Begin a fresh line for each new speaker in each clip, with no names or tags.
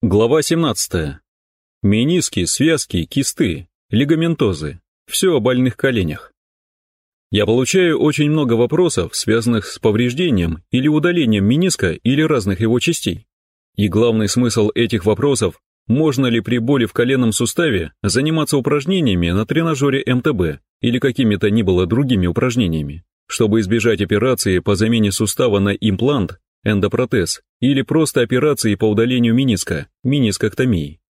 Глава 17. Мениски, связки, кисты, лигаментозы. Все о больных коленях. Я получаю очень много вопросов, связанных с повреждением или удалением мениска или разных его частей. И главный смысл этих вопросов – можно ли при боли в коленном суставе заниматься упражнениями на тренажере МТБ или какими-то ни было другими упражнениями, чтобы избежать операции по замене сустава на имплант эндопротез, или просто операции по удалению миниска, минискоктомии.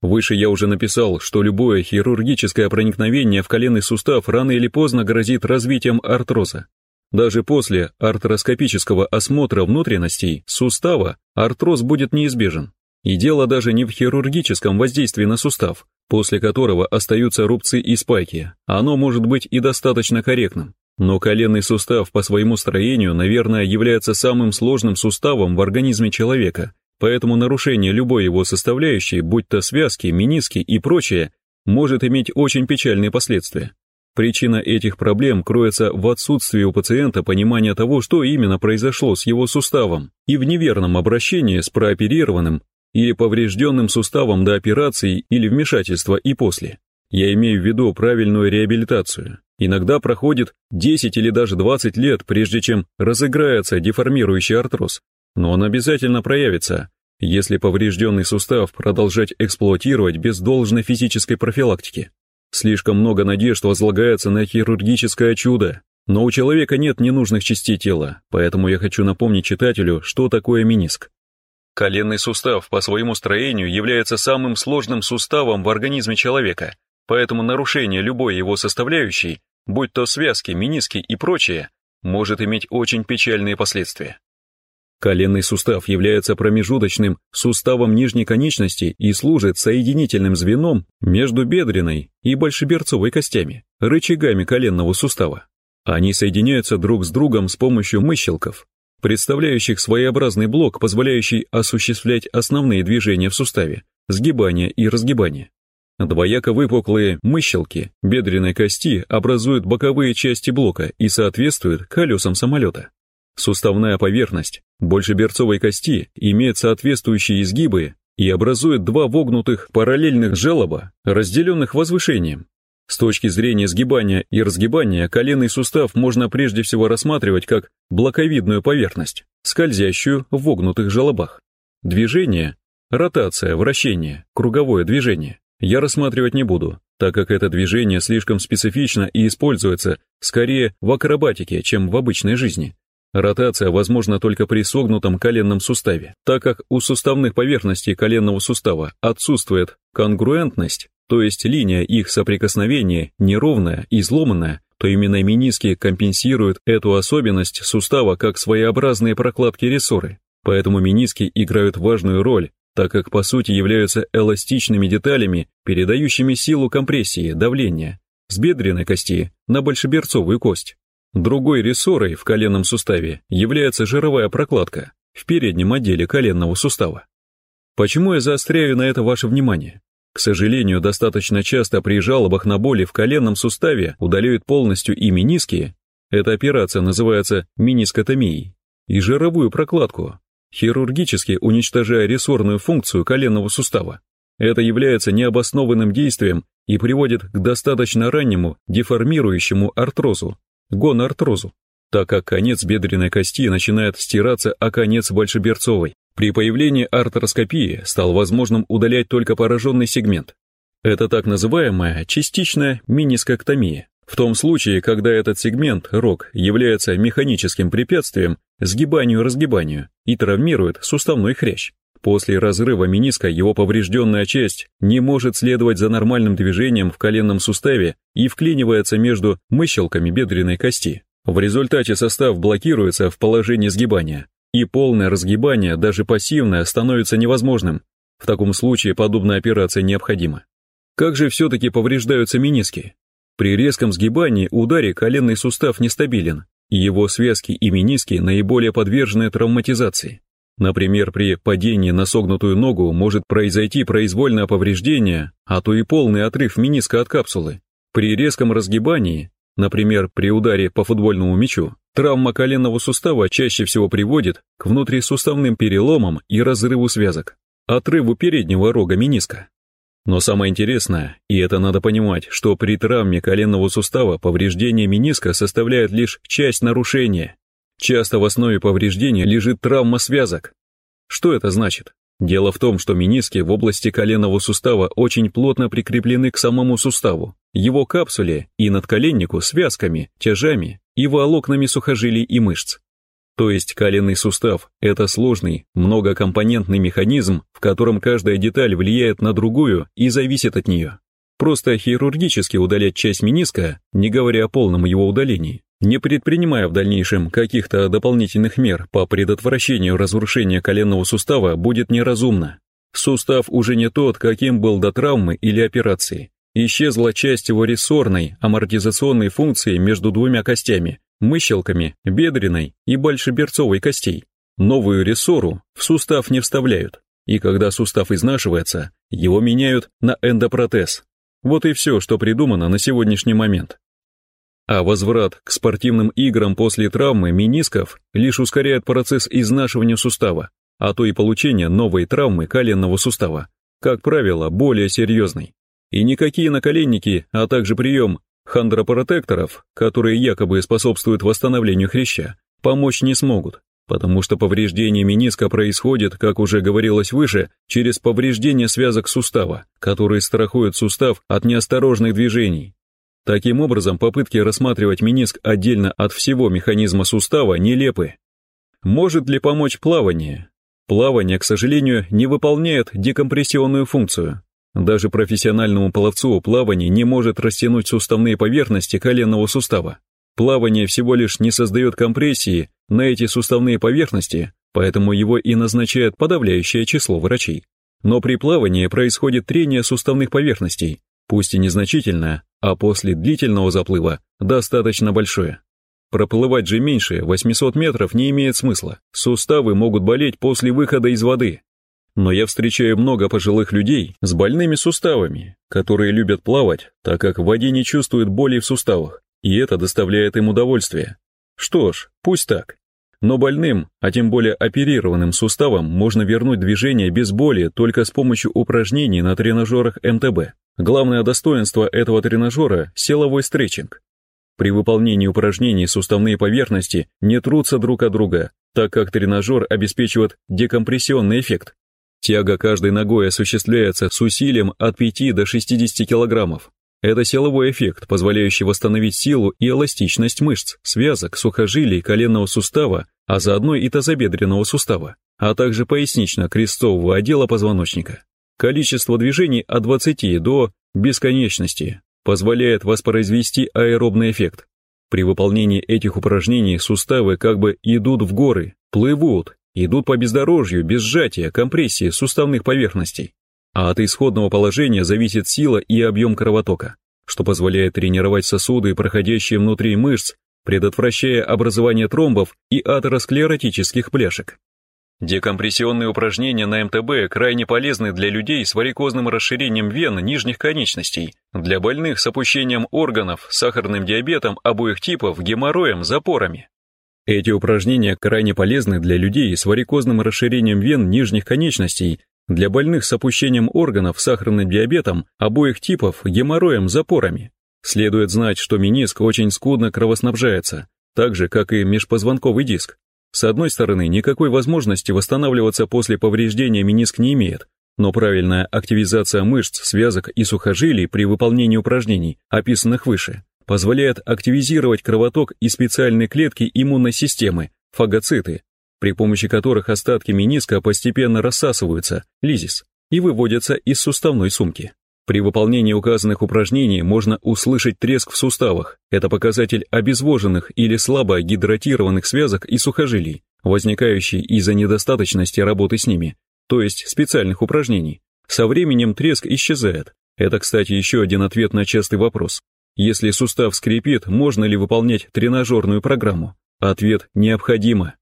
Выше я уже написал, что любое хирургическое проникновение в коленный сустав рано или поздно грозит развитием артроза. Даже после артроскопического осмотра внутренностей сустава артроз будет неизбежен. И дело даже не в хирургическом воздействии на сустав, после которого остаются рубцы и спайки, оно может быть и достаточно корректным. Но коленный сустав по своему строению, наверное, является самым сложным суставом в организме человека, поэтому нарушение любой его составляющей, будь то связки, мениски и прочее, может иметь очень печальные последствия. Причина этих проблем кроется в отсутствии у пациента понимания того, что именно произошло с его суставом, и в неверном обращении с прооперированным или поврежденным суставом до операции или вмешательства и после. Я имею в виду правильную реабилитацию. Иногда проходит 10 или даже 20 лет, прежде чем разыграется деформирующий артроз, но он обязательно проявится, если поврежденный сустав продолжать эксплуатировать без должной физической профилактики. Слишком много надежд возлагается на хирургическое чудо, но у человека нет ненужных частей тела, поэтому я хочу напомнить читателю, что такое миниск. Коленный сустав по своему строению является самым сложным суставом в организме человека, поэтому нарушение любой его составляющей будь то связки, мениски и прочее, может иметь очень печальные последствия. Коленный сустав является промежуточным суставом нижней конечности и служит соединительным звеном между бедренной и большеберцовой костями, рычагами коленного сустава. Они соединяются друг с другом с помощью мыщелков, представляющих своеобразный блок, позволяющий осуществлять основные движения в суставе, сгибание и разгибание. Двояко выпуклые мыщелки бедренной кости образуют боковые части блока и соответствуют колесам самолета. Суставная поверхность большеберцовой кости имеет соответствующие изгибы и образует два вогнутых параллельных желоба, разделенных возвышением. С точки зрения сгибания и разгибания коленный сустав можно прежде всего рассматривать как блоковидную поверхность, скользящую в вогнутых желобах. Движение, ротация, вращение, круговое движение я рассматривать не буду, так как это движение слишком специфично и используется скорее в акробатике, чем в обычной жизни. Ротация возможна только при согнутом коленном суставе, так как у суставных поверхностей коленного сустава отсутствует конгруентность, то есть линия их соприкосновения неровная, изломанная, то именно мениски компенсируют эту особенность сустава как своеобразные прокладки-рессоры. Поэтому мениски играют важную роль так как по сути являются эластичными деталями, передающими силу компрессии, давления, с бедренной кости на большеберцовую кость. Другой рессорой в коленном суставе является жировая прокладка в переднем отделе коленного сустава. Почему я заостряю на это ваше внимание? К сожалению, достаточно часто при жалобах на боли в коленном суставе удаляют полностью и мениски, эта операция называется минискотомией, и жировую прокладку, хирургически уничтожая рессорную функцию коленного сустава. Это является необоснованным действием и приводит к достаточно раннему деформирующему артрозу, гонартрозу, так как конец бедренной кости начинает стираться о конец большеберцовой. При появлении артроскопии стал возможным удалять только пораженный сегмент. Это так называемая частичная минискоктомия. В том случае, когда этот сегмент, рог, является механическим препятствием сгибанию-разгибанию и травмирует суставной хрящ. После разрыва мениска его поврежденная часть не может следовать за нормальным движением в коленном суставе и вклинивается между мыщелками бедренной кости. В результате состав блокируется в положении сгибания, и полное разгибание, даже пассивное, становится невозможным. В таком случае подобная операция необходима. Как же все-таки повреждаются мениски? При резком сгибании ударе коленный сустав нестабилен, и его связки и мениски наиболее подвержены травматизации. Например, при падении на согнутую ногу может произойти произвольное повреждение, а то и полный отрыв мениска от капсулы. При резком разгибании, например, при ударе по футбольному мячу, травма коленного сустава чаще всего приводит к внутрисуставным переломам и разрыву связок. отрыву переднего рога миниска. Но самое интересное, и это надо понимать, что при травме коленного сустава повреждение миниска составляет лишь часть нарушения. Часто в основе повреждения лежит травма связок. Что это значит? Дело в том, что миниски в области коленного сустава очень плотно прикреплены к самому суставу, его капсуле и надколеннику связками, тяжами и волокнами сухожилий и мышц. То есть коленный сустав – это сложный, многокомпонентный механизм, в котором каждая деталь влияет на другую и зависит от нее. Просто хирургически удалять часть мениска, не говоря о полном его удалении, не предпринимая в дальнейшем каких-то дополнительных мер по предотвращению разрушения коленного сустава, будет неразумно. Сустав уже не тот, каким был до травмы или операции. Исчезла часть его рессорной, амортизационной функции между двумя костями, мыщелками, бедренной и большеберцовой костей. Новую рессору в сустав не вставляют, и когда сустав изнашивается, его меняют на эндопротез. Вот и все, что придумано на сегодняшний момент. А возврат к спортивным играм после травмы менисков лишь ускоряет процесс изнашивания сустава, а то и получение новой травмы коленного сустава, как правило, более серьезной. И никакие наколенники, а также прием Хондропротекторов, которые якобы способствуют восстановлению хряща, помочь не смогут, потому что повреждение мениска происходит, как уже говорилось выше, через повреждение связок сустава, которые страхуют сустав от неосторожных движений. Таким образом, попытки рассматривать мениск отдельно от всего механизма сустава нелепы. Может ли помочь плавание? Плавание, к сожалению, не выполняет декомпрессионную функцию, даже профессиональному пловцу плавание не может растянуть суставные поверхности коленного сустава. Плавание всего лишь не создает компрессии на эти суставные поверхности, поэтому его и назначает подавляющее число врачей. Но при плавании происходит трение суставных поверхностей, пусть и незначительное, а после длительного заплыва достаточно большое. Проплывать же меньше 800 метров не имеет смысла, суставы могут болеть после выхода из воды, но я встречаю много пожилых людей с больными суставами, которые любят плавать, так как в воде не чувствуют боли в суставах, и это доставляет им удовольствие. Что ж, пусть так. Но больным, а тем более оперированным суставам можно вернуть движение без боли только с помощью упражнений на тренажерах МТБ. Главное достоинство этого тренажера – силовой стретчинг. При выполнении упражнений суставные поверхности не трутся друг от друга, так как тренажер обеспечивает декомпрессионный эффект, Тяга каждой ногой осуществляется с усилием от 5 до 60 килограммов. Это силовой эффект, позволяющий восстановить силу и эластичность мышц, связок, сухожилий, коленного сустава, а заодно и тазобедренного сустава, а также пояснично-крестцового отдела позвоночника. Количество движений от 20 до бесконечности позволяет воспроизвести аэробный эффект. При выполнении этих упражнений суставы как бы идут в горы, плывут, идут по бездорожью без сжатия, компрессии суставных поверхностей. А от исходного положения зависит сила и объем кровотока, что позволяет тренировать сосуды, проходящие внутри мышц, предотвращая образование тромбов и атеросклеротических пляшек. Декомпрессионные упражнения на МТБ крайне полезны для людей с варикозным расширением вен нижних конечностей, для больных с опущением органов, сахарным диабетом обоих типов, геморроем, запорами. Эти упражнения крайне полезны для людей с варикозным расширением вен нижних конечностей, для больных с опущением органов, сахарным диабетом обоих типов, геморроем, запорами. Следует знать, что мениск очень скудно кровоснабжается, так же, как и межпозвонковый диск. С одной стороны, никакой возможности восстанавливаться после повреждения мениск не имеет, но правильная активизация мышц, связок и сухожилий при выполнении упражнений, описанных выше, позволяет активизировать кровоток и специальные клетки иммунной системы, фагоциты, при помощи которых остатки мениска постепенно рассасываются, лизис, и выводятся из суставной сумки. При выполнении указанных упражнений можно услышать треск в суставах. Это показатель обезвоженных или слабо гидратированных связок и сухожилий, возникающий из-за недостаточности работы с ними, то есть специальных упражнений. Со временем треск исчезает. Это, кстати, еще один ответ на частый вопрос. Если сустав скрипит, можно ли выполнять тренажерную программу? Ответ – необходимо.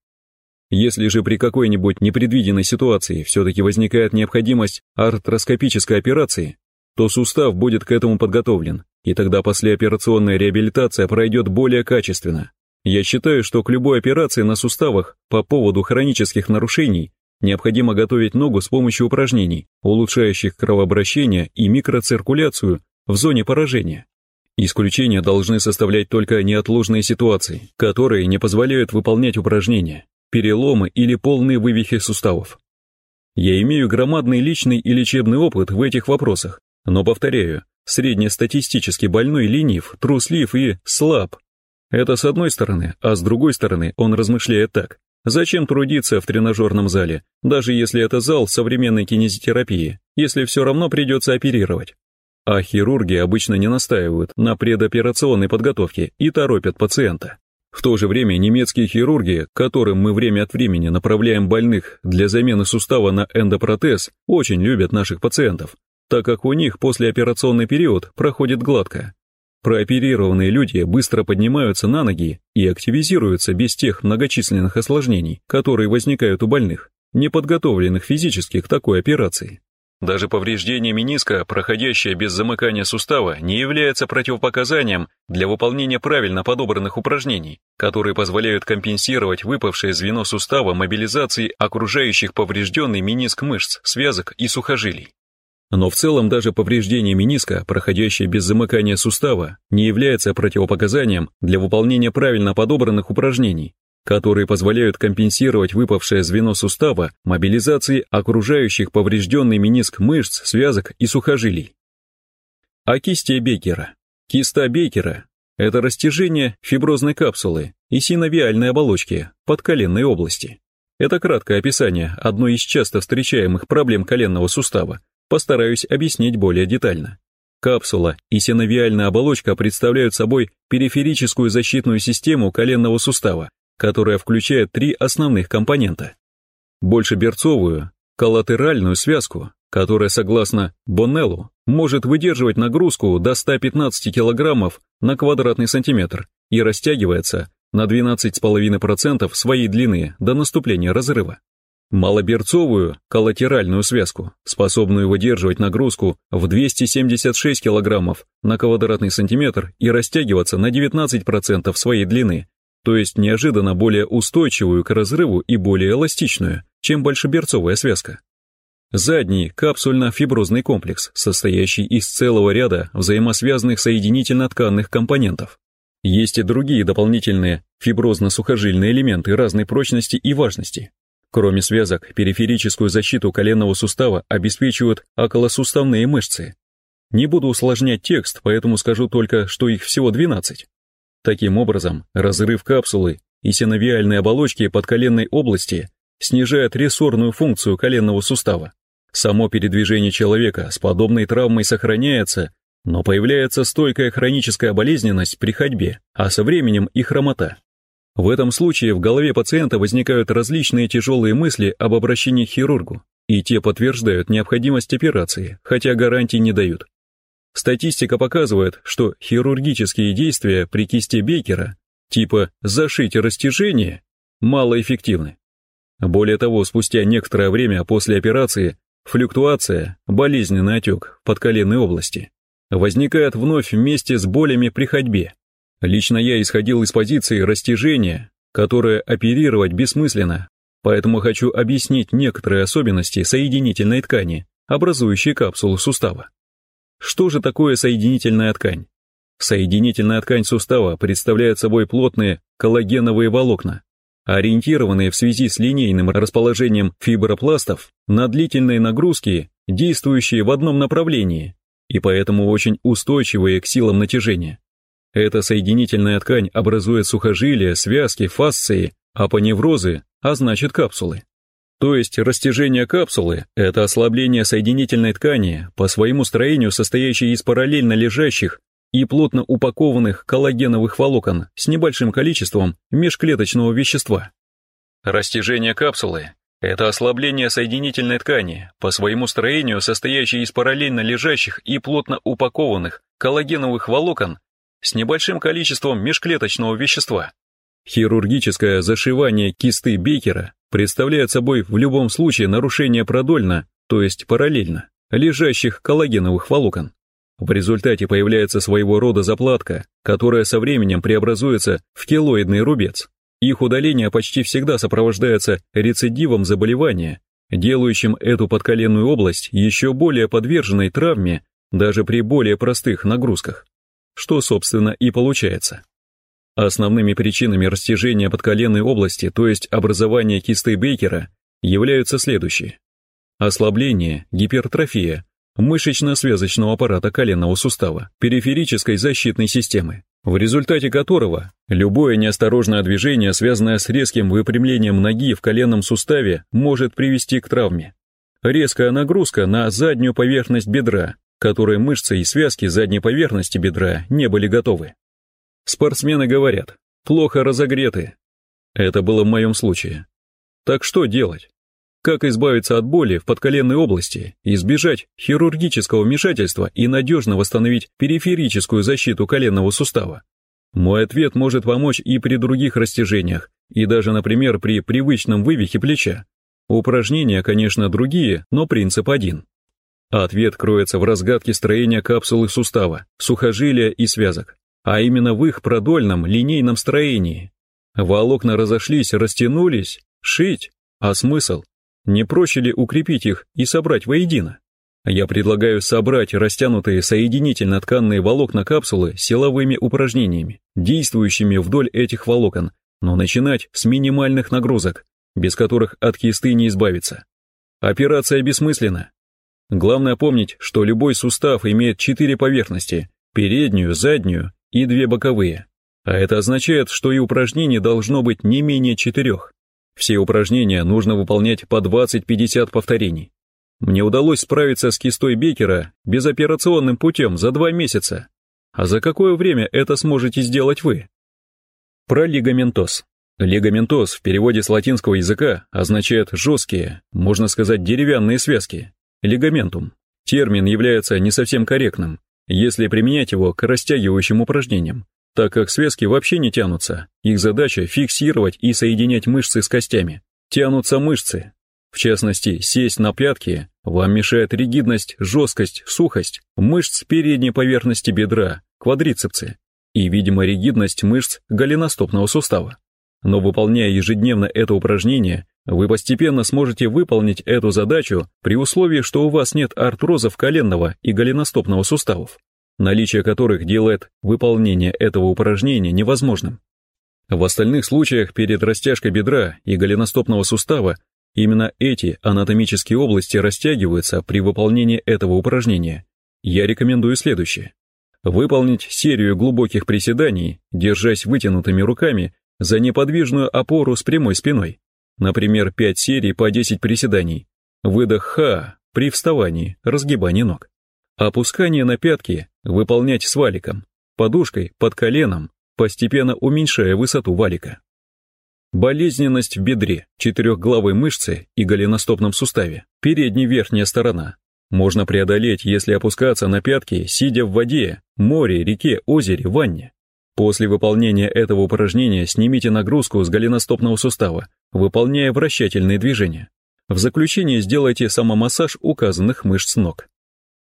Если же при какой-нибудь непредвиденной ситуации все-таки возникает необходимость артроскопической операции, то сустав будет к этому подготовлен, и тогда послеоперационная реабилитация пройдет более качественно. Я считаю, что к любой операции на суставах по поводу хронических нарушений необходимо готовить ногу с помощью упражнений, улучшающих кровообращение и микроциркуляцию в зоне поражения. Исключения должны составлять только неотложные ситуации, которые не позволяют выполнять упражнения, переломы или полные вывихи суставов. Я имею громадный личный и лечебный опыт в этих вопросах, но повторяю, среднестатистически больной ленив, труслив и слаб. Это с одной стороны, а с другой стороны он размышляет так. Зачем трудиться в тренажерном зале, даже если это зал современной кинезитерапии, если все равно придется оперировать? А хирурги обычно не настаивают на предоперационной подготовке и торопят пациента. В то же время немецкие хирурги, которым мы время от времени направляем больных для замены сустава на эндопротез, очень любят наших пациентов, так как у них послеоперационный период проходит гладко. Прооперированные люди быстро поднимаются на ноги и активизируются без тех многочисленных осложнений, которые возникают у больных, не подготовленных физически к такой операции. Даже повреждение мениска, проходящее без замыкания сустава, не является противопоказанием для выполнения правильно подобранных упражнений, которые позволяют компенсировать выпавшее звено сустава мобилизации окружающих поврежденный мениск мышц, связок и сухожилий. Но в целом даже повреждение мениска, проходящее без замыкания сустава, не является противопоказанием для выполнения правильно подобранных упражнений, которые позволяют компенсировать выпавшее звено сустава мобилизации окружающих поврежденный мениск мышц, связок и сухожилий. Акистия Бейкера. Киста Бейкера – это растяжение фиброзной капсулы и синовиальной оболочки подколенной области. Это краткое описание одной из часто встречаемых проблем коленного сустава. Постараюсь объяснить более детально. Капсула и синовиальная оболочка представляют собой периферическую защитную систему коленного сустава, которая включает три основных компонента. Большеберцовую, коллатеральную связку, которая, согласно Боннеллу, может выдерживать нагрузку до 115 кг на квадратный сантиметр и растягивается на 12,5% своей длины до наступления разрыва. Малоберцовую коллатеральную связку, способную выдерживать нагрузку в 276 кг на квадратный сантиметр и растягиваться на 19% своей длины то есть неожиданно более устойчивую к разрыву и более эластичную, чем большеберцовая связка. Задний капсульно-фиброзный комплекс, состоящий из целого ряда взаимосвязанных соединительно-тканных компонентов. Есть и другие дополнительные фиброзно-сухожильные элементы разной прочности и важности. Кроме связок, периферическую защиту коленного сустава обеспечивают околосуставные мышцы. Не буду усложнять текст, поэтому скажу только, что их всего 12. Таким образом, разрыв капсулы и синовиальной оболочки подколенной области снижает рессорную функцию коленного сустава. Само передвижение человека с подобной травмой сохраняется, но появляется стойкая хроническая болезненность при ходьбе, а со временем и хромота. В этом случае в голове пациента возникают различные тяжелые мысли об обращении к хирургу, и те подтверждают необходимость операции, хотя гарантий не дают. Статистика показывает, что хирургические действия при кисте Бейкера, типа «зашить растяжение», малоэффективны. Более того, спустя некоторое время после операции флюктуация, болезненный отек подколенной области, возникает вновь вместе с болями при ходьбе. Лично я исходил из позиции растяжения, которое оперировать бессмысленно, поэтому хочу объяснить некоторые особенности соединительной ткани, образующей капсулу сустава. Что же такое соединительная ткань? Соединительная ткань сустава представляет собой плотные коллагеновые волокна, ориентированные в связи с линейным расположением фибропластов на длительные нагрузки, действующие в одном направлении, и поэтому очень устойчивые к силам натяжения. Эта соединительная ткань образует сухожилия, связки, фасции, апоневрозы, а значит капсулы. То есть растяжение капсулы – это ослабление соединительной ткани, по своему строению состоящей из параллельно лежащих и плотно упакованных коллагеновых волокон с небольшим количеством межклеточного вещества. Растяжение капсулы – это ослабление соединительной ткани, по своему строению состоящей из параллельно лежащих и плотно упакованных коллагеновых волокон с небольшим количеством межклеточного вещества. Хирургическое зашивание кисты Бейкера представляет собой в любом случае нарушение продольно, то есть параллельно, лежащих коллагеновых волокон. В результате появляется своего рода заплатка, которая со временем преобразуется в келоидный рубец. Их удаление почти всегда сопровождается рецидивом заболевания, делающим эту подколенную область еще более подверженной травме даже при более простых нагрузках, что, собственно, и получается. Основными причинами растяжения подколенной области, то есть образования кисты Бейкера, являются следующие. Ослабление, гипертрофия, мышечно-связочного аппарата коленного сустава, периферической защитной системы, в результате которого любое неосторожное движение, связанное с резким выпрямлением ноги в коленном суставе, может привести к травме. Резкая нагрузка на заднюю поверхность бедра, которой мышцы и связки задней поверхности бедра не были готовы. Спортсмены говорят, плохо разогреты. Это было в моем случае. Так что делать? Как избавиться от боли в подколенной области, избежать хирургического вмешательства и надежно восстановить периферическую защиту коленного сустава? Мой ответ может помочь и при других растяжениях, и даже, например, при привычном вывихе плеча. Упражнения, конечно, другие, но принцип один. Ответ кроется в разгадке строения капсулы сустава, сухожилия и связок, а именно в их продольном линейном строении. Волокна разошлись, растянулись, шить, а смысл не проще ли укрепить их и собрать воедино? Я предлагаю собрать растянутые соединительно-тканные волокна капсулы силовыми упражнениями, действующими вдоль этих волокон, но начинать с минимальных нагрузок, без которых от кисты не избавиться. Операция бессмысленна. Главное помнить, что любой сустав имеет четыре поверхности – переднюю, заднюю и две боковые. А это означает, что и упражнений должно быть не менее четырех. Все упражнения нужно выполнять по 20-50 повторений. Мне удалось справиться с кистой Бекера безоперационным путем за два месяца. А за какое время это сможете сделать вы? Про лигаментоз. Лигаментоз в переводе с латинского языка означает жесткие, можно сказать деревянные связки. Лигаментум. Термин является не совсем корректным, если применять его к растягивающим упражнениям, так как связки вообще не тянутся, их задача фиксировать и соединять мышцы с костями. Тянутся мышцы. В частности, сесть на пятки вам мешает ригидность, жесткость, сухость мышц передней поверхности бедра, квадрицепсы, и, видимо, ригидность мышц голеностопного сустава. Но выполняя ежедневно это упражнение, вы постепенно сможете выполнить эту задачу при условии, что у вас нет артрозов коленного и голеностопного суставов наличие которых делает выполнение этого упражнения невозможным. В остальных случаях перед растяжкой бедра и голеностопного сустава именно эти анатомические области растягиваются при выполнении этого упражнения. Я рекомендую следующее. Выполнить серию глубоких приседаний, держась вытянутыми руками за неподвижную опору с прямой спиной. Например, 5 серий по 10 приседаний. Выдох Ха при вставании, разгибании ног. Опускание на пятки выполнять с валиком, подушкой под коленом, постепенно уменьшая высоту валика. Болезненность в бедре, четырехглавой мышце и голеностопном суставе, передняя верхняя сторона. Можно преодолеть, если опускаться на пятки, сидя в воде, море, реке, озере, ванне. После выполнения этого упражнения снимите нагрузку с голеностопного сустава, выполняя вращательные движения. В заключение сделайте самомассаж указанных мышц ног.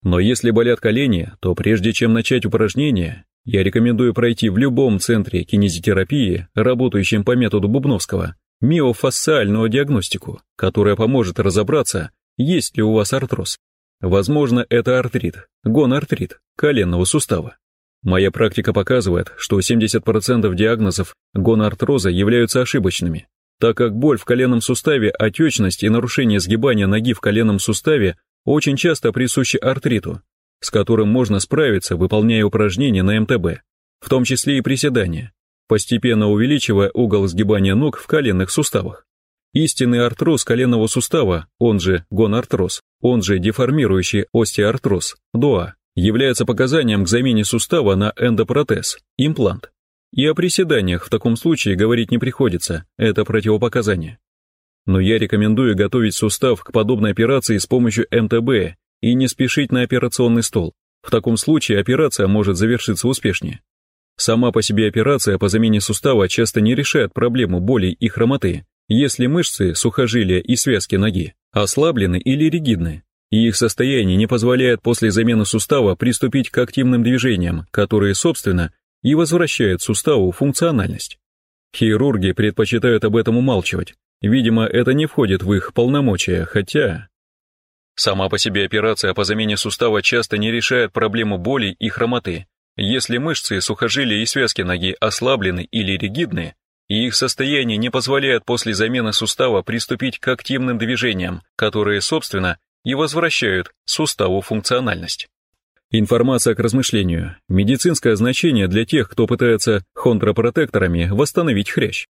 Но если болят колени, то прежде чем начать упражнение, я рекомендую пройти в любом центре кинезитерапии, работающем по методу Бубновского, миофасциальную диагностику, которая поможет разобраться, есть ли у вас артроз. Возможно, это артрит, гонартрит, коленного сустава. Моя практика показывает, что 70% диагнозов гонартроза являются ошибочными, так как боль в коленном суставе, отечность и нарушение сгибания ноги в коленном суставе очень часто присущи артриту, с которым можно справиться, выполняя упражнения на МТБ, в том числе и приседания, постепенно увеличивая угол сгибания ног в коленных суставах. Истинный артроз коленного сустава, он же гонартроз, он же деформирующий остеоартроз, ДОА, является показанием к замене сустава на эндопротез, имплант. И о приседаниях в таком случае говорить не приходится, это противопоказание но я рекомендую готовить сустав к подобной операции с помощью МТБ и не спешить на операционный стол. В таком случае операция может завершиться успешнее. Сама по себе операция по замене сустава часто не решает проблему боли и хромоты, если мышцы, сухожилия и связки ноги ослаблены или ригидны, и их состояние не позволяет после замены сустава приступить к активным движениям, которые, собственно, и возвращают суставу функциональность. Хирурги предпочитают об этом умалчивать, Видимо, это не входит в их полномочия, хотя... Сама по себе операция по замене сустава часто не решает проблему боли и хромоты. Если мышцы, сухожилия и связки ноги ослаблены или ригидны, и их состояние не позволяет после замены сустава приступить к активным движениям, которые, собственно, и возвращают суставу функциональность. Информация к размышлению. Медицинское значение для тех, кто пытается хондропротекторами восстановить хрящ.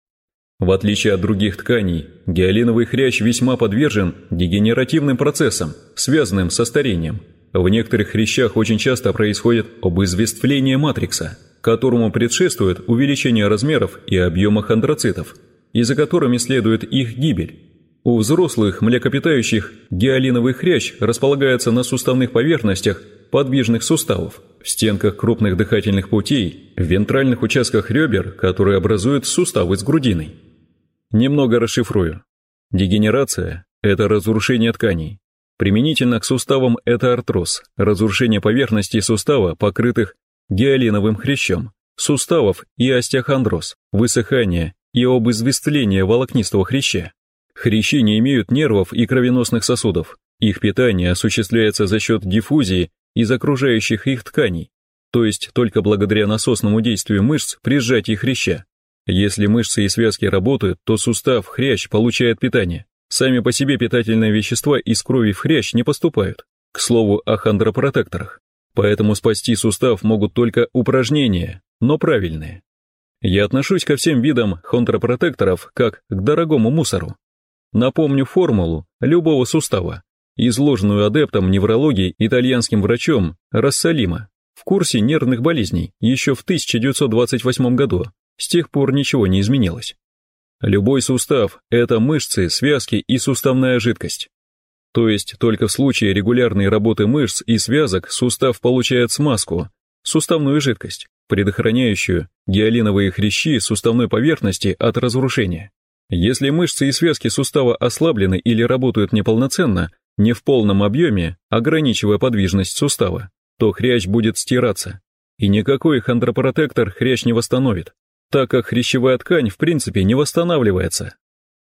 В отличие от других тканей, гиалиновый хрящ весьма подвержен дегенеративным процессам, связанным со старением. В некоторых хрящах очень часто происходит обызвествление матрикса, которому предшествует увеличение размеров и объема хондроцитов, и за которыми следует их гибель. У взрослых млекопитающих гиалиновый хрящ располагается на суставных поверхностях подвижных суставов, в стенках крупных дыхательных путей, в вентральных участках ребер, которые образуют суставы с грудиной. Немного расшифрую. Дегенерация – это разрушение тканей. Применительно к суставам это артроз, разрушение поверхности сустава, покрытых гиалиновым хрящом, суставов и остеохондроз, высыхание и обызвестление волокнистого хряща. Хрящи не имеют нервов и кровеносных сосудов. Их питание осуществляется за счет диффузии из окружающих их тканей, то есть только благодаря насосному действию мышц при сжатии хряща. Если мышцы и связки работают, то сустав, хрящ получает питание. Сами по себе питательные вещества из крови в хрящ не поступают. К слову о хондропротекторах. Поэтому спасти сустав могут только упражнения, но правильные. Я отношусь ко всем видам хондропротекторов как к дорогому мусору. Напомню формулу любого сустава, изложенную адептом неврологии итальянским врачом Рассалима в курсе нервных болезней еще в 1928 году с тех пор ничего не изменилось. Любой сустав – это мышцы, связки и суставная жидкость. То есть только в случае регулярной работы мышц и связок сустав получает смазку, суставную жидкость, предохраняющую гиалиновые хрящи суставной поверхности от разрушения. Если мышцы и связки сустава ослаблены или работают неполноценно, не в полном объеме, ограничивая подвижность сустава, то хрящ будет стираться, и никакой хондропротектор хрящ не восстановит так как хрящевая ткань в принципе не восстанавливается.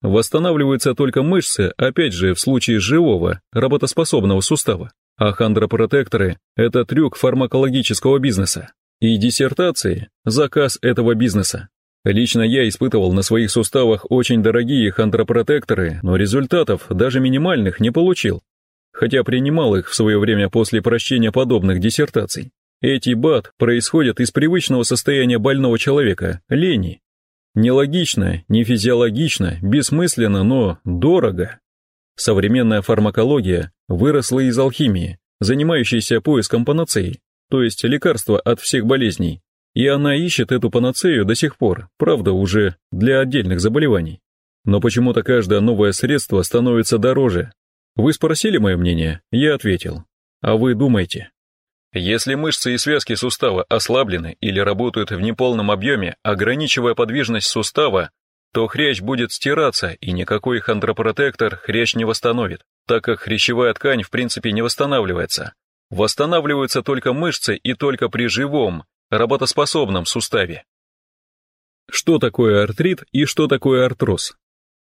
Восстанавливаются только мышцы, опять же, в случае живого, работоспособного сустава. А хондропротекторы – это трюк фармакологического бизнеса. И диссертации – заказ этого бизнеса. Лично я испытывал на своих суставах очень дорогие хондропротекторы, но результатов, даже минимальных, не получил. Хотя принимал их в свое время после прощения подобных диссертаций. Эти бат происходят из привычного состояния больного человека, лени. Нелогично, не физиологично, бессмысленно, но дорого. Современная фармакология выросла из алхимии, занимающейся поиском панацеи, то есть лекарства от всех болезней, и она ищет эту панацею до сих пор, правда, уже для отдельных заболеваний. Но почему-то каждое новое средство становится дороже. Вы спросили мое мнение, я ответил. А вы думаете? Если мышцы и связки сустава ослаблены или работают в неполном объеме, ограничивая подвижность сустава, то хрящ будет стираться, и никакой хондропротектор хрящ не восстановит, так как хрящевая ткань в принципе не восстанавливается. Восстанавливаются только мышцы и только при живом, работоспособном суставе. Что такое артрит и что такое артроз?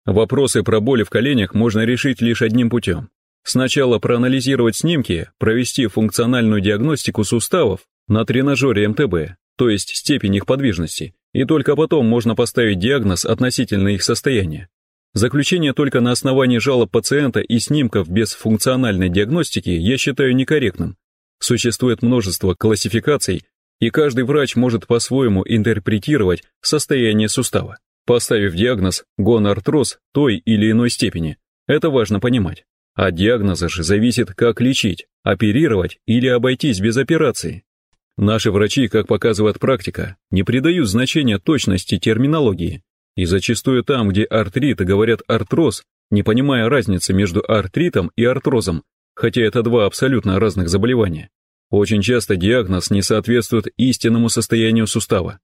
Вопросы про боли в коленях можно решить лишь одним путем Сначала проанализировать снимки, провести функциональную диагностику суставов на тренажере МТБ, то есть степень их подвижности, и только потом можно поставить диагноз относительно их состояния. Заключение только на основании жалоб пациента и снимков без функциональной диагностики я считаю некорректным. Существует множество классификаций, и каждый врач может по-своему интерпретировать состояние сустава, поставив диагноз гонартроз той или иной степени. Это важно понимать. От диагноза же зависит, как лечить, оперировать или обойтись без операции. Наши врачи, как показывает практика, не придают значения точности терминологии, и зачастую там, где артрит, говорят артроз, не понимая разницы между артритом и артрозом, хотя это два абсолютно разных заболевания. Очень часто диагноз не соответствует истинному состоянию сустава.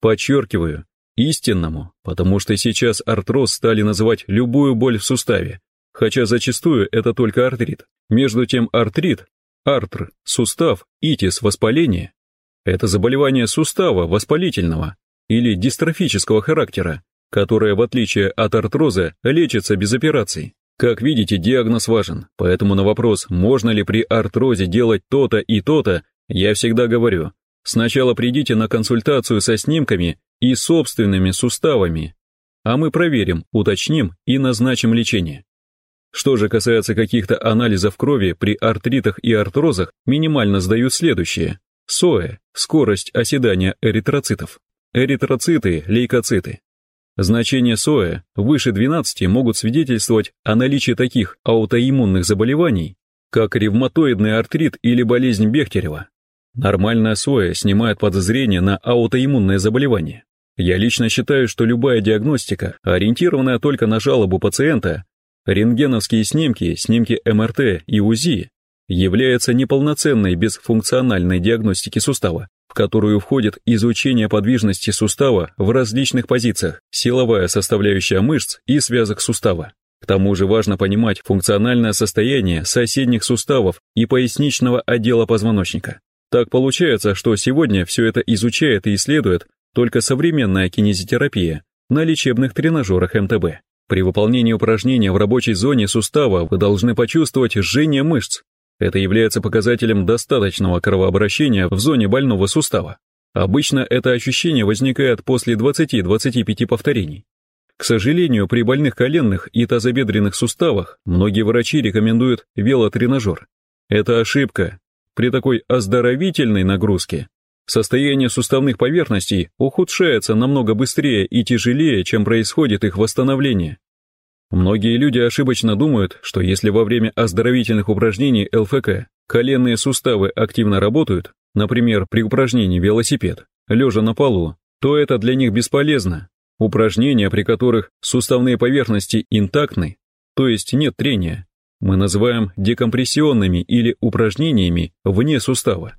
Подчеркиваю, истинному, потому что сейчас артроз стали называть любую боль в суставе, хотя зачастую это только артрит. Между тем артрит, артр, сустав, итис, воспаление – это заболевание сустава воспалительного или дистрофического характера, которая, в отличие от артроза, лечится без операций. Как видите, диагноз важен, поэтому на вопрос, можно ли при артрозе делать то-то и то-то, я всегда говорю, сначала придите на консультацию со снимками и собственными суставами, а мы проверим, уточним и назначим лечение. Что же касается каких-то анализов крови при артритах и артрозах, минимально сдают следующее. СОЭ – скорость оседания эритроцитов. Эритроциты, лейкоциты. Значения СОЭ выше 12 могут свидетельствовать о наличии таких аутоиммунных заболеваний, как ревматоидный артрит или болезнь Бехтерева. Нормальная СОЭ снимает подозрение на аутоиммунное заболевание. Я лично считаю, что любая диагностика, ориентированная только на жалобу пациента, рентгеновские снимки, снимки МРТ и УЗИ, является неполноценной без функциональной диагностики сустава, которую входит изучение подвижности сустава в различных позициях, силовая составляющая мышц и связок сустава. К тому же важно понимать функциональное состояние соседних суставов и поясничного отдела позвоночника. Так получается, что сегодня все это изучает и исследует только современная кинезитерапия на лечебных тренажерах МТБ. При выполнении упражнения в рабочей зоне сустава вы должны почувствовать жжение мышц. Это является показателем достаточного кровообращения в зоне больного сустава. Обычно это ощущение возникает после 20-25 повторений. К сожалению, при больных коленных и тазобедренных суставах многие врачи рекомендуют велотренажер. Это ошибка. При такой оздоровительной нагрузке Состояние суставных поверхностей ухудшается намного быстрее и тяжелее, чем происходит их восстановление. Многие люди ошибочно думают, что если во время оздоровительных упражнений ЛФК коленные суставы активно работают, например, при упражнении велосипед, лежа на полу, то это для них бесполезно. Упражнения, при которых суставные поверхности интактны, то есть нет трения, мы называем декомпрессионными или упражнениями вне сустава.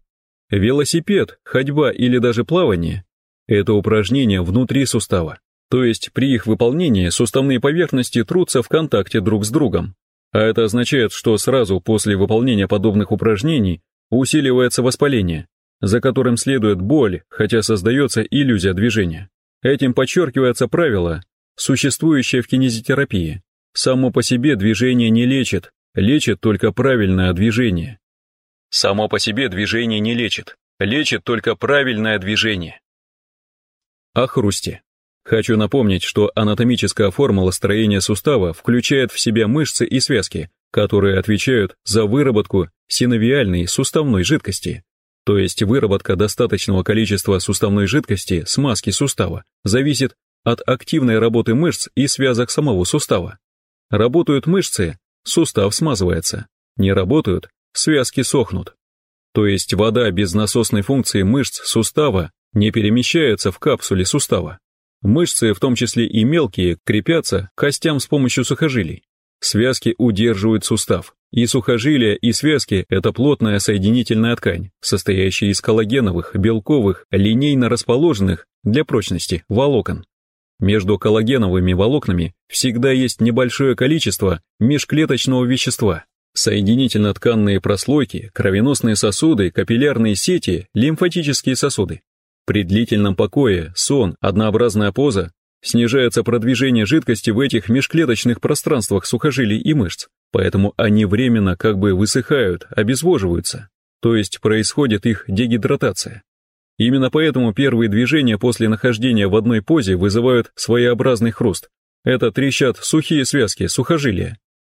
Велосипед, ходьба или даже плавание – это упражнения внутри сустава, то есть при их выполнении суставные поверхности трутся в контакте друг с другом. А это означает, что сразу после выполнения подобных упражнений усиливается воспаление, за которым следует боль, хотя создается иллюзия движения. Этим подчеркивается правило, существующее в кинезитерапии. Само по себе движение не лечит, лечит только правильное движение. Само по себе движение не лечит, лечит только правильное движение. О хрусте. Хочу напомнить, что анатомическая формула строения сустава включает в себя мышцы и связки, которые отвечают за выработку синовиальной суставной жидкости, то есть выработка достаточного количества суставной жидкости, смазки сустава, зависит от активной работы мышц и связок самого сустава. Работают мышцы, сустав смазывается. Не работают, связки сохнут. То есть вода без насосной функции мышц сустава не перемещается в капсуле сустава. Мышцы, в том числе и мелкие, крепятся к костям с помощью сухожилий. Связки удерживают сустав. И сухожилия, и связки – это плотная соединительная ткань, состоящая из коллагеновых, белковых, линейно расположенных, для прочности, волокон. Между коллагеновыми волокнами всегда есть небольшое количество межклеточного вещества, Соединительно-тканные прослойки, кровеносные сосуды, капиллярные сети, лимфатические сосуды. При длительном покое, сон, однообразная поза, снижается продвижение жидкости в этих межклеточных пространствах сухожилий и мышц, поэтому они временно как бы высыхают, обезвоживаются, то есть происходит их дегидратация. Именно поэтому первые движения после нахождения в одной позе вызывают своеобразный хруст. Это трещат сухие связки, сухожилия,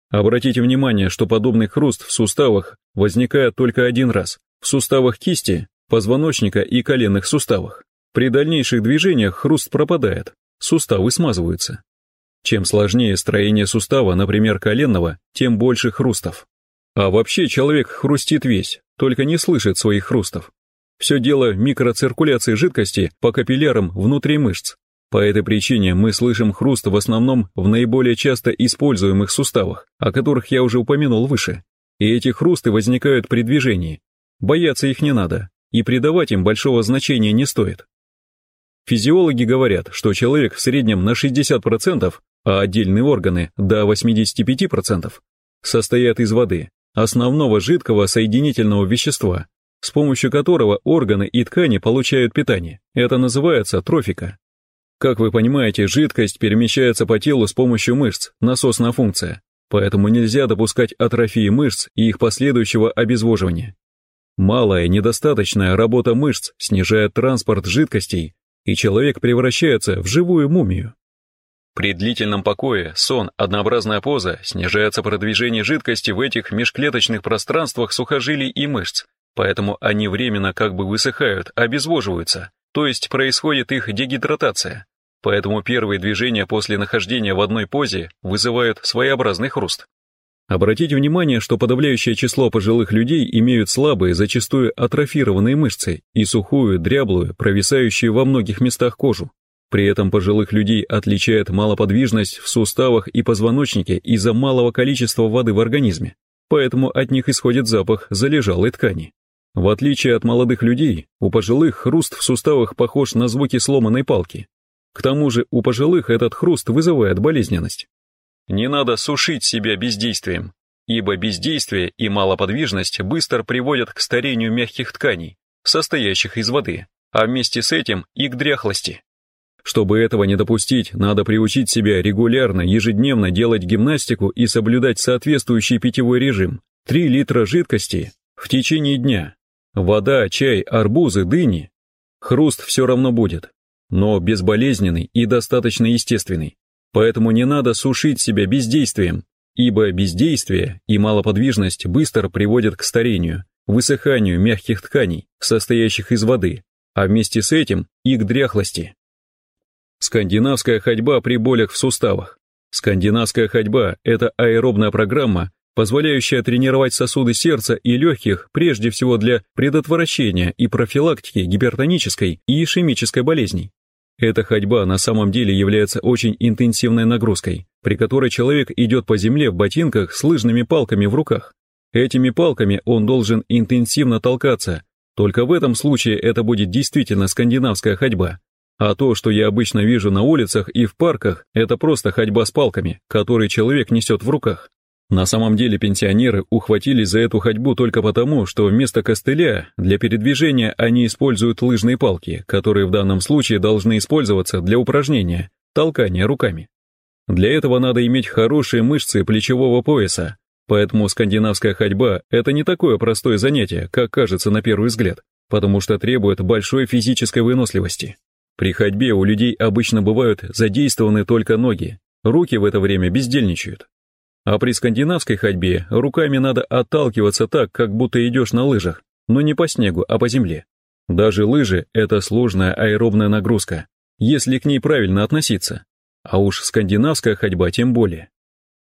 Обратите внимание, что подобный хруст в суставах возникает только один раз, в суставах кисти, позвоночника и коленных суставах. При дальнейших движениях хруст пропадает, суставы смазываются. Чем сложнее строение сустава, например, коленного, тем больше хрустов. А вообще человек хрустит весь, только не слышит своих хрустов. Все дело в микроциркуляции жидкости по капиллярам внутри мышц. По этой причине мы слышим хруст в основном в наиболее часто используемых суставах, о которых я уже упомянул выше. И эти хрусты возникают при движении. Бояться их не надо, и придавать им большого значения не стоит. Физиологи говорят, что человек в среднем на 60%, а отдельные органы до 85% состоят из воды, основного жидкого соединительного вещества, с помощью которого органы и ткани получают питание. Это называется трофика. Как вы понимаете, жидкость перемещается по телу с помощью мышц, насосная функция, поэтому нельзя допускать атрофии мышц и их последующего обезвоживания. Малая, недостаточная работа мышц снижает транспорт жидкостей, и человек превращается в живую мумию. При длительном покое сон, однообразная поза, снижается продвижение жидкости в этих межклеточных пространствах сухожилий и мышц, поэтому они временно как бы высыхают, обезвоживаются, то есть происходит их дегидратация. Поэтому первые движения после нахождения в одной позе вызывают своеобразный хруст. Обратите внимание, что подавляющее число пожилых людей имеют слабые, зачастую атрофированные мышцы и сухую, дряблую, провисающую во многих местах кожу. При этом пожилых людей отличает малоподвижность в суставах и позвоночнике из-за малого количества воды в организме, поэтому от них исходит запах залежалой ткани. В отличие от молодых людей, у пожилых хруст в суставах похож на звуки сломанной палки. К тому же у пожилых этот хруст вызывает болезненность. Не надо сушить себя бездействием, ибо бездействие и малоподвижность быстро приводят к старению мягких тканей, состоящих из воды, а вместе с этим и к дряхлости. Чтобы этого не допустить, надо приучить себя регулярно, ежедневно делать гимнастику и соблюдать соответствующий питьевой режим. 3 литра жидкости в течение дня. Вода, чай, арбузы, дыни. Хруст все равно будет, но безболезненный и достаточно естественный. Поэтому не надо сушить себя бездействием, ибо бездействие и малоподвижность быстро приводят к старению, высыханию мягких тканей, состоящих из воды, а вместе с этим и к дряхлости. Скандинавская ходьба при болях в суставах. Скандинавская ходьба – это аэробная программа, позволяющая тренировать сосуды сердца и легких прежде всего для предотвращения и профилактики гипертонической и ишемической болезней. Эта ходьба на самом деле является очень интенсивной нагрузкой, при которой человек идет по земле в ботинках с лыжными палками в руках. Этими палками он должен интенсивно толкаться, только в этом случае это будет действительно скандинавская ходьба, а то, что я обычно вижу на улицах и в парках, это просто ходьба с палками, которые человек несет в руках. На самом деле пенсионеры ухватились за эту ходьбу только потому, что вместо костыля для передвижения они используют лыжные палки, которые в данном случае должны использоваться для упражнения, толкания руками. Для этого надо иметь хорошие мышцы плечевого пояса, поэтому скандинавская ходьба – это не такое простое занятие, как кажется на первый взгляд, потому что требует большой физической выносливости. При ходьбе у людей обычно бывают задействованы только ноги, руки в это время бездельничают. А при скандинавской ходьбе руками надо отталкиваться так, как будто идешь на лыжах, но не по снегу, а по земле. Даже лыжи – это сложная аэробная нагрузка, если к ней правильно относиться. А уж скандинавская ходьба тем более.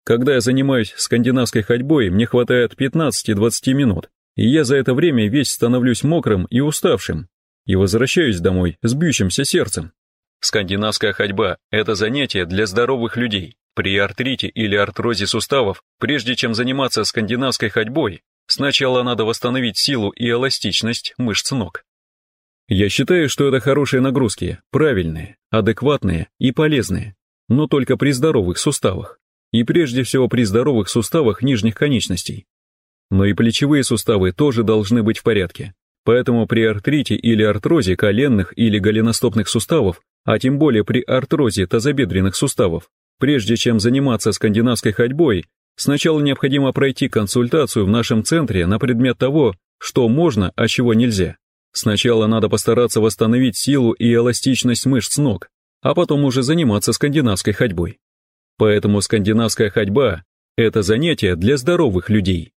Когда я занимаюсь скандинавской ходьбой, мне хватает 15-20 минут, и я за это время весь становлюсь мокрым и уставшим, и возвращаюсь домой с бьющимся сердцем. Скандинавская ходьба – это занятие для здоровых людей. При артрите или артрозе суставов, прежде чем заниматься скандинавской ходьбой, сначала надо восстановить силу и эластичность мышц ног. Я считаю, что это хорошие нагрузки, правильные, адекватные и полезные, но только при здоровых суставах, и прежде всего при здоровых суставах нижних конечностей. Но и плечевые суставы тоже должны быть в порядке, Поэтому при артрите или артрозе коленных или голеностопных суставов, а тем более при артрозе тазобедренных суставов, прежде чем заниматься скандинавской ходьбой, сначала необходимо пройти консультацию в нашем центре на предмет того, что можно, а чего нельзя. Сначала надо постараться восстановить силу и эластичность мышц ног, а потом уже заниматься скандинавской ходьбой. Поэтому скандинавская ходьба – это занятие для здоровых людей.